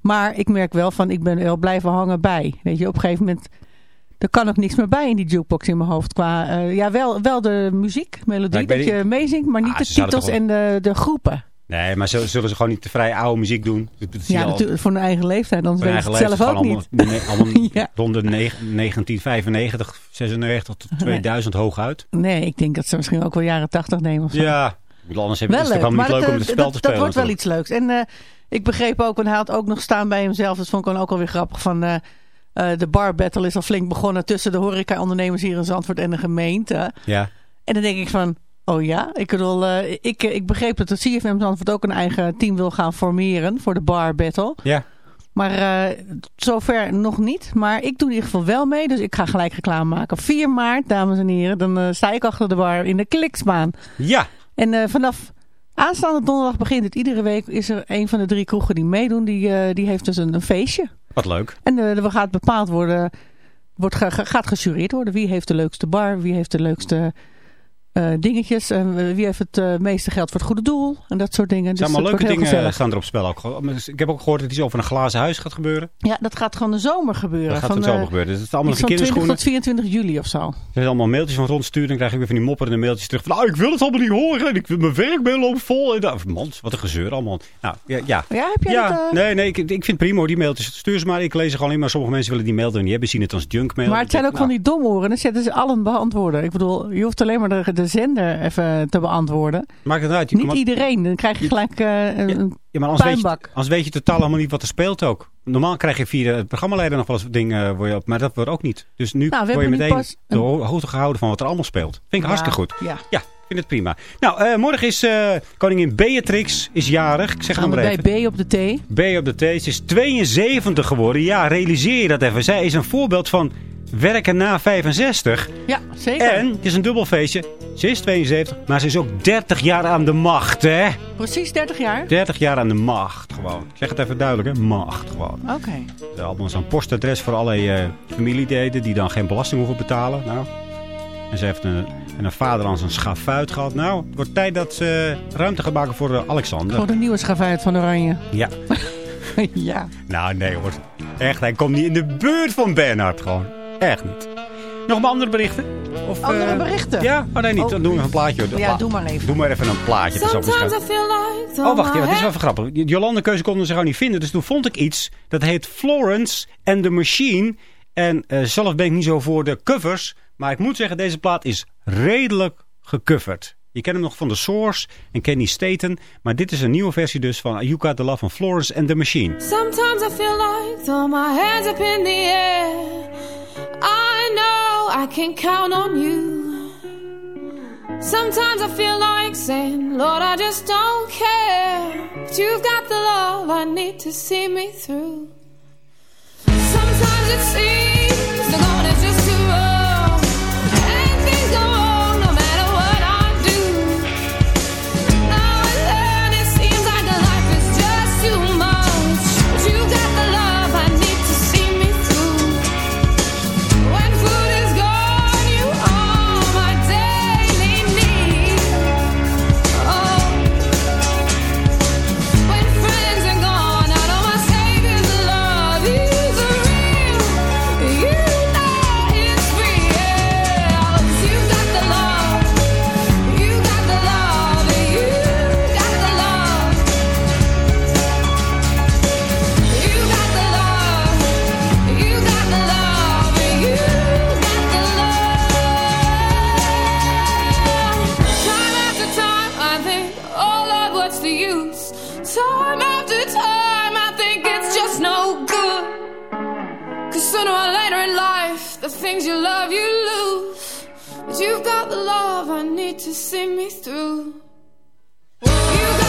Maar ik merk wel van, ik ben wel blijven hangen bij. Weet je, op een gegeven moment... Er kan ook niks meer bij in die jukebox in mijn hoofd. Qua, uh, ja, wel, wel de muziek, melodie, dat je meezingt, maar niet ah, de titels en de, de groepen. Nee, maar zullen ze gewoon niet te vrij oude muziek doen? Dat ja, natuurlijk, voor hun eigen leeftijd, anders weet ik het zelf ook allemaal, niet. (laughs) Allemaal ja. rond de 1995, 96 tot 2000 nee. hooguit. Nee, ik denk dat ze misschien ook wel jaren 80 nemen of zo. Ja, anders hebben het wel niet leuk om het spel dat, te spelen. Dat wordt wel iets leuks. En uh, ik begreep ook, en hij had ook nog staan bij hemzelf, dat vond ik ook alweer grappig, van... Uh, de bar battle is al flink begonnen tussen de horeca-ondernemers hier in Zandvoort en de gemeente. Ja. En dan denk ik van, oh ja, ik bedoel, uh, ik, ik begreep dat de CFM Zandvoort ook een eigen team wil gaan formeren voor de bar battle. Ja. Maar uh, zover nog niet. Maar ik doe in ieder geval wel mee, dus ik ga gelijk reclame maken. 4 maart, dames en heren, dan sta ik achter de bar in de Kliksbaan. Ja. En vanaf aanstaande donderdag begint het. Iedere week is er een van de drie kroegen die meedoen, die, die heeft dus een, een feestje. Wat leuk. En er gaat bepaald worden, wordt gaat gejureerd worden. Wie heeft de leukste bar, wie heeft de leukste eh, dingetjes. En wie heeft het eh, meeste geld voor het goede doel? En dat soort dingen. Er zijn Dus allemaal leuke dingen gezellig. staan er op spel. Ook. Ik heb ook gehoord dat iets over een glazen huis gaat gebeuren. Ja, dat gaat gewoon de zomer gebeuren. Dat gaat van, het zomer eh, gebeuren. Dus het is allemaal een van 20 kinderschoenen. tot 24 juli of zo. Er zijn allemaal mailtjes van rondsturen. Dan krijg ik weer van die mopperende mailtjes terug. Van, ah, ik wil het allemaal niet horen. En ik wil mijn werkmail loopt vol. En dat- Man, wat een gezeur allemaal. Nou, ja. Ja, Ja, heb jij ja dat? nee, nee, ik, ik vind het prima die mailtjes. Stuur ze maar, ik lees ze gewoon in. Maar sommige mensen willen die mail er niet hebben. Zien het als junkmail. Maar het zijn ook van die domoren. Dan zetten ze allen beantwoorden. Ik bedoel, je hoeft alleen maar de, de zender even te beantwoorden. Maakt het uit. Je- Niet iedereen. Dan krijg je gelijk eh, een, Ja, maar anders weet, je, anders weet je totaal helemaal niet wat er speelt ook. Normaal krijg je via het programmaleider nog wel eens dingen, eh, word je op, maar dat wordt ook niet. Dus nu Nou, word je meteen pas de ho- hoogte gehouden van wat er allemaal speelt. Vind ik Ja, hartstikke goed. Ja. Ja, vind het prima. Nou, eh, morgen is eh, koningin Beatrix is jarig. Ik zeg Gaan het we maar bij even. B op de T. B op de T. Ze is 72 geworden. Ja, realiseer je dat even. Zij is een voorbeeld van werken na 65. Ja, zeker. En, het is een dubbel feestje. Ze is 72, maar ze is ook 30 jaar aan de macht, hè? Precies 30 jaar? 30 jaar aan de macht, gewoon. Ik zeg het even duidelijk, hè? Macht, gewoon. Oké. Ze hebben allemaal zo'n postadres voor allerlei eh familieleden die dan geen belasting hoeven betalen. Nou. En ze heeft een, en een vader aan zijn schafuit gehad. Nou, het wordt tijd dat ze ruimte gaat maken voor eh, Alexander. Gewoon een nieuwe schavuit van Oranje. Ja. (laughs) ja. Nou, nee hoor. Echt, hij komt niet in de buurt van Bernhard gewoon. Echt niet. Nog maar andere berichten? Of, Andere eh, berichten? Ja? Oh nee, niet. Dan doen we even een plaatje. hoor. Ja, Pla- doe maar even. Doe maar even een plaatje. Sometimes I feel like Oh, wacht even. Dit is wel even grappig. Jolande Keuze konden ze gewoon niet vinden. Dus toen vond ik iets. Dat heet Florence and the Machine. En eh, zelf ben ik niet zo voor de covers. Maar ik moet zeggen, deze plaat is redelijk gecoverd. Je kent hem nog van The Source en Kenny Staten. Maar dit is een nieuwe versie dus van You Got The Love van Florence and the Machine. Sometimes I feel like throw my hands up in the air. Know I can count on you. Sometimes I feel like saying, Lord, I just don't care. But you've got the love I need to see me through. Sometimes it seems the the things you love, you lose. But you've got the love I need to see me through. You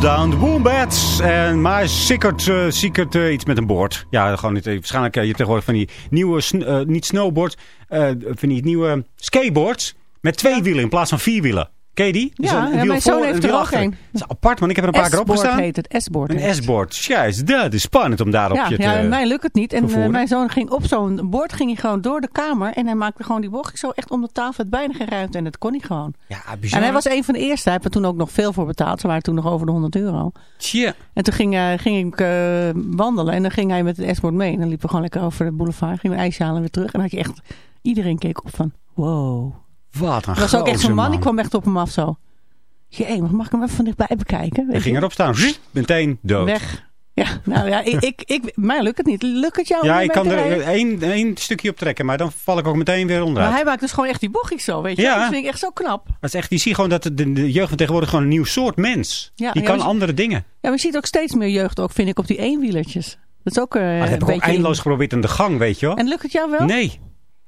down. De Wombats. En eh Sikkert eh, iets met een boord. Ja, gewoon niet. eh, Waarschijnlijk eh, je tegenwoordig van die nieuwe, eh, niet snowboard, van die nieuwe skateboards. Met twee wielen in plaats van vier wielen. Ken je die? Ja, mijn zoon heeft er ook een. Dat is apart, man. Ik heb er een paar keer op S-board gestaan. heet het, S-board. Een. S-board. Juist, dat is spannend om daarop Ja, je te... ja, mij lukt het niet. En eh, mijn zoon ging op zo'n bord ging hij gewoon door de kamer. En hij maakte gewoon die bocht zo echt om de tafel. Het bijna geen ruimte. En dat kon hij gewoon. Ja, bizar. En hij was een van de eerste. Hij heeft er toen ook nog veel voor betaald. Ze waren toen nog over de 100 euro. Tja. En toen ging, eh, ging ik eh, wandelen. En dan ging hij met het S-board mee. En dan liepen we gewoon lekker over de boulevard. Gingen we een ijsje halen en weer terug. En dan had je echt... Iedereen keek op van... Wow. Wat een Er was ook echt zo'n man. Die kwam echt op hem af zo. Jee, mag ik hem even van dichtbij bekijken? Hij ging erop staan. Meteen dood. Weg. Ja, nou ja, ik, ik, ik, mij lukt het niet. Lukt het jou? Ja, ik kan er één, één stukje op trekken, maar dan val ik ook meteen weer onderuit. Maar hij maakt dus gewoon echt die bochtjes zo, weet je. Ja. Dat vind ik echt zo knap. Dat is echt, je ziet gewoon dat de, de jeugd van tegenwoordig gewoon een nieuw soort mens. Ja, die ja, kan je- andere dingen. Ja, maar je ziet ook steeds meer jeugd ook, vind ik, op die eenwielertjes. Dat is ook eh, Maar dat een heb ik ook eindeloos geprobeerd in de gang, weet je wel. En lukt het jou wel? Nee.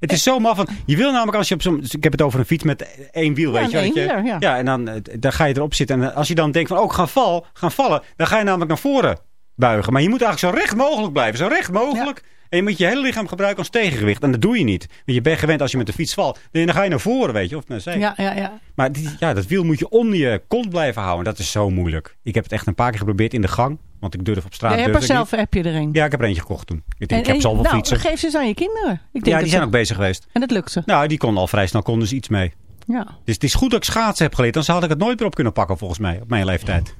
Het is zo maf van, je wil namelijk als je op zo'n, ik heb het over een fiets met één wiel, Ja, weet je. je- ja. en dan, eh, dan ga je erop zitten. En als je dan denkt van, oh, ik ga val, gaan vallen, dan ga je namelijk naar voren buigen. Maar je moet eigenlijk zo recht mogelijk blijven, zo recht mogelijk. En je moet je hele lichaam gebruiken als tegengewicht. En dat doe je niet. Want je bent gewend als je met de fiets valt, dan ga je naar voren, weet je. Of naar zij. Ja, ja, ja. Maar die, ja, dat wiel moet je onder je kont blijven houden. Dat is zo moeilijk. Ik heb het echt een paar keer geprobeerd in de gang. Want ik durf op straat hebt durfde er zelf heb je er een. Ja, ik heb er eentje gekocht toen. Ik, denk, En- ik heb zoveel nou, fietsen. geef ze eens aan je kinderen. Ik denk Ja, dat die zijn ze- ook bezig geweest. En dat lukt ze. Nou, die kon al vrij snel konden ze iets mee. Ja. Dus het is goed dat ik schaatsen heb geleerd. Anders had ik het nooit meer op kunnen pakken, volgens mij, op mijn leeftijd.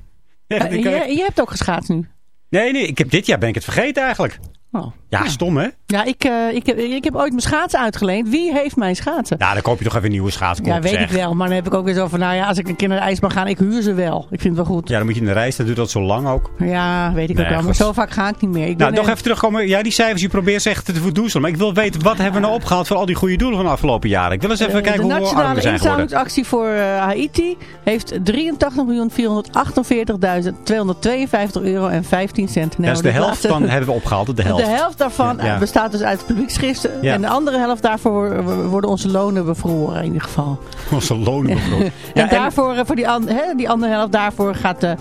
Eh, je, je hebt ook geschaatst nu. Nee, nee, ik heb, dit jaar ben ik het vergeten eigenlijk. Oh. Ja, stom hè? Ja, ik, eh, ik, heb, ik heb ooit mijn schaatsen uitgeleend. Wie heeft mijn schaatsen? Nou, dan koop je toch even een nieuwe schaatsen. Ja, weet ik wel. Maar dan heb ik ook weer zo van, nou ja, als ik een keer naar de ijsbaan ga, ik huur ze wel. Ik vind het wel goed. Ja, dan moet je in de reis, dan duurt dat zo lang ook. Ja, weet ik Nee, ook wel. Maar zo vaak ga ik niet meer. Ik Nou, ben, nog even terugkomen. Ja, die cijfers, je probeert ze echt te verdoezelen. Maar ik wil weten, wat hebben we nou opgehaald voor al die goede doelen van de afgelopen jaren? Ik wil eens even eh, kijken de hoe we arm nationale we zijn geworden. inzamelingsactie voor eh, Haiti heeft 83.448.252 euro en 15 cent. Nou, dat is de helft laatste- van hebben we opgehaald. De helft. (laughs) De helft daarvan Ja. eh, bestaat dus uit publiekschriften. Ja. En de andere helft daarvoor worden onze lonen bevroren in ieder geval. (laughs) Onze lonen. mevrouw. (laughs) Ja, en daarvoor, eh, voor die, an- hè, die andere helft daarvoor gaat de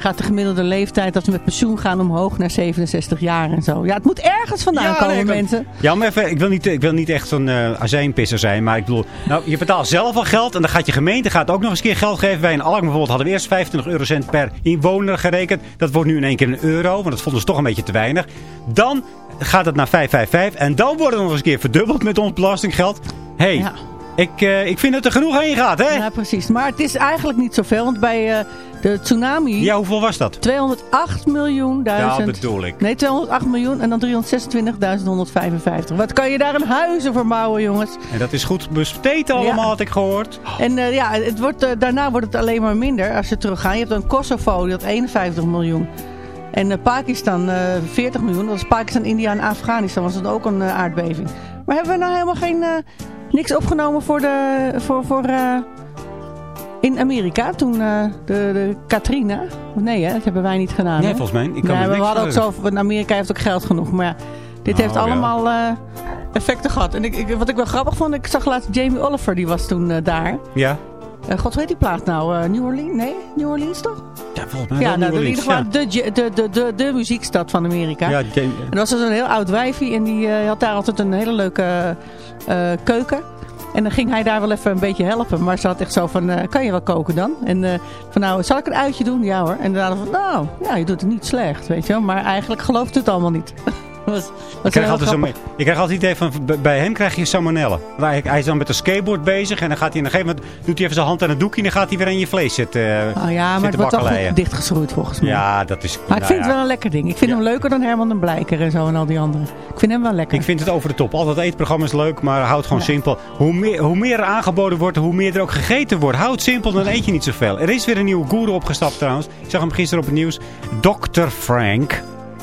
gaat de gemiddelde leeftijd dat we met pensioen gaan omhoog naar 67 jaar en zo. Ja, het moet ergens vandaan komen, nee, mensen. Ja, maar even, ik wil niet, ik wil niet echt zo'n eh azijnpisser zijn, maar ik bedoel, nou, je betaalt zelf al geld en dan gaat je gemeente gaat ook nog eens een keer geld geven. Bij een Alkmaar bijvoorbeeld hadden we eerst 25 eurocent per inwoner gerekend. Dat wordt nu in één keer een euro, want dat vonden ze toch een beetje te weinig. Dan gaat het naar 555 en dan wordt het nog eens een keer verdubbeld met ons belastinggeld. hey, Ja. ik, eh, ik vind dat er genoeg heen gaat, hè? Ja, precies. Maar het is eigenlijk niet zoveel, want bij eh, de tsunami... Ja, hoeveel was dat? 208 miljoen duizend. Ja, bedoel ik. Nee, 208 miljoen en dan 326.155. Wat kan je daar een huizen voor bouwen, jongens? En dat is goed besteed allemaal, Ja. had ik gehoord. En eh, ja, het wordt, daarna wordt het alleen maar minder als je teruggaat. Je hebt dan Kosovo, die had 51 miljoen. En eh, Pakistan eh 40 miljoen. Dat was Pakistan, India en Afghanistan. Was dat ook een eh, aardbeving. Maar hebben we nou helemaal geen, eh, niks opgenomen voor de... Voor, voor, eh, in Amerika, toen eh, de, de Katrina. Nee, hè, dat hebben wij niet gedaan. Nee, hè? volgens mij. Ik kan Ja, me we hadden ook zo, Amerika heeft ook geld genoeg. Maar ja, dit Nou, heeft ja. allemaal eh, effecten gehad. En ik, ik- wat ik wel grappig vond, ik zag laatst Jamie Oliver, die was toen eh, daar. Ja? Eh, God, hoe heet die plaat nou? Eh, New Orleans? Nee, New Orleans toch? Ja, volgens mij Ja, nou, New in ieder Orleans, geval de, de, de, de, de muziekstad van Amerika. Ja, En dat was dus een heel oud wijfie en die eh, had daar altijd een hele leuke keuken. En dan ging hij daar wel even een beetje helpen. Maar ze had echt zo van, kan je wel koken dan? En van nou, zal ik een uitje doen? Ja hoor. En daarna van, nou, ja, je doet het niet slecht, weet je wel. Maar eigenlijk gelooft het allemaal niet. (laughs) (laughs) was, Ik krijg, altijd grappig. ik krijg altijd het idee van, bij hem krijg je salmonella. Want Hij, hij is dan met een skateboard bezig en dan gaat hij op een gegeven moment, doet hij even zijn hand aan het doekje en dan gaat hij weer aan je vlees zitten, eh, Oh ja, maar het wordt bakkeleien. goed dichtgeschroeid volgens mij. Ja, dat is... Maar ik nou vind ja. het wel een lekker ding. Ik vind hem leuker dan Herman en Blijker en zo en al die anderen. Ik vind hem wel lekker. Ik vind het over de top. Altijd eetprogramma is leuk, maar houd gewoon simpel. Hoe meer, hoe meer er aangeboden wordt, hoe meer er ook gegeten wordt. Houd simpel, dan eet je niet zoveel. Er is weer een nieuwe goeroe opgestapt trouwens. Ik zag hem gisteren op het nieuws. Dr. Frank.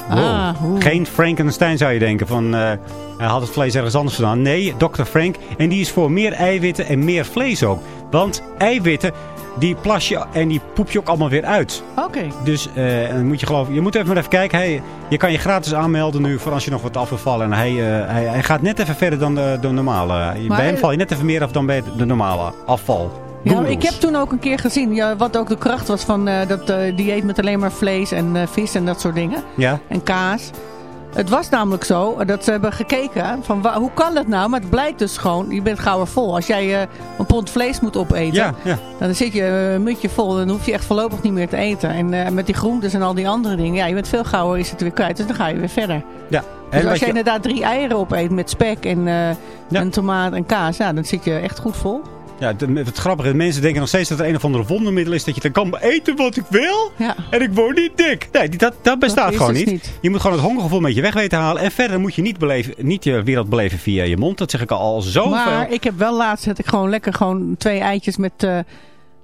Wow. Ah. Geen Frankenstein zou je denken van... eh, hij had het vlees ergens anders vandaan. Nee, Dr. Frank. En die is voor meer eiwitten en meer vlees ook. Want eiwitten, die plas je en die poep je ook allemaal weer uit. Oké. Dus eh, dan moet je geloven, je moet even maar even kijken. Hij, je kan je gratis aanmelden nu voor als je nog wat af wil vallen. En hij, eh, hij, hij gaat net even verder dan de, de normale. Maar- bij hem val je net even meer af dan bij de normale afval. Ja, ik heb toen ook een keer gezien ja, wat ook de kracht was van eh, dat eh, dieet met alleen maar vlees en eh, vis en dat soort dingen. Ja? En kaas. Het was namelijk zo dat ze hebben gekeken van hoe kan dat nou? Maar het blijkt dus gewoon, je bent gauw vol. Als jij een pond vlees moet opeten, Ja, ja. dan zit je een mutje vol. Dan hoef je echt voorlopig niet meer te eten. En met die groentes en al die andere dingen, ja, je bent veel gauwer is het weer kwijt. Dus dan ga je weer verder. ja. Dus als je je- inderdaad drie eieren opeet met spek en, en tomaat en kaas, ja, dan zit je echt goed vol. Ja, de- het grappige is, mensen denken nog steeds dat er een of andere wondermiddel is. Dat je dan kan eten wat ik wil. Ja. En ik word niet dik. Nee, dat, dat bestaat is gewoon niet. niet. Je moet gewoon het hongergevoel met je weg weten te halen. En verder moet je niet, beleven, niet je wereld beleven via je mond. Dat zeg ik al zoveel. Maar ik heb wel laatst had ik gewoon lekker gewoon twee eitjes met, eh,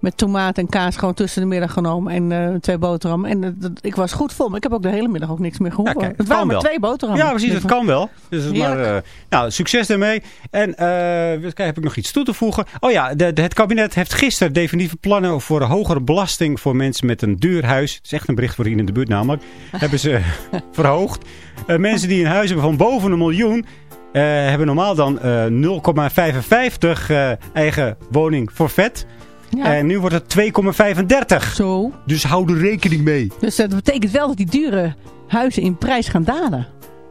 met tomaat en kaas gewoon tussen de middag genomen. En eh, twee boterhammen. En eh, dat- ik was goed vol. Maar ik heb ook de hele middag ook niks meer gehoeven. Ja, kijk, het waren maar wel. twee boterhammen. Ja, precies. Dat kan wel. Dus het maar, eh, nou, succes daarmee. En kijken, heb ik nog iets toe te voegen? Oh ja, de, de- het kabinet heeft gisteren definitieve plannen voor hogere belasting voor mensen met een duur huis. Het is echt een bericht voor hier in de buurt namelijk. (laughs) hebben ze (laughs) verhoogd. Mensen die een huis hebben van boven een miljoen... hebben normaal dan eh 0,55 eh, eigen woning forfait. Ja. En nu wordt het 2,35. Zo. Dus hou er rekening mee. Dus dat betekent wel dat die dure huizen in prijs gaan dalen.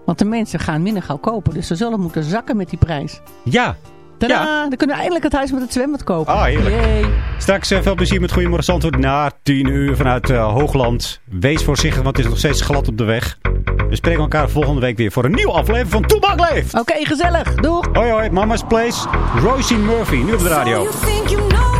Want de mensen gaan minder gauw kopen. Dus ze zullen moeten zakken met die prijs. Ja. Tadaa, Ja. dan kunnen we eindelijk het huis met het zwembad kopen. Ah, heerlijk. Yay. Straks eh, veel plezier met Goedemorgen Zandvoort na 10 uur vanuit eh, Hoogland. Wees voorzichtig, want het is nog steeds glad op de weg. We spreken elkaar volgende week weer voor een nieuwe aflevering van Toebak Leeft. Oké, gezellig. Doeg. Hoi hoi, Mama's Place, Roisin Murphy, nu op de radio. You think you know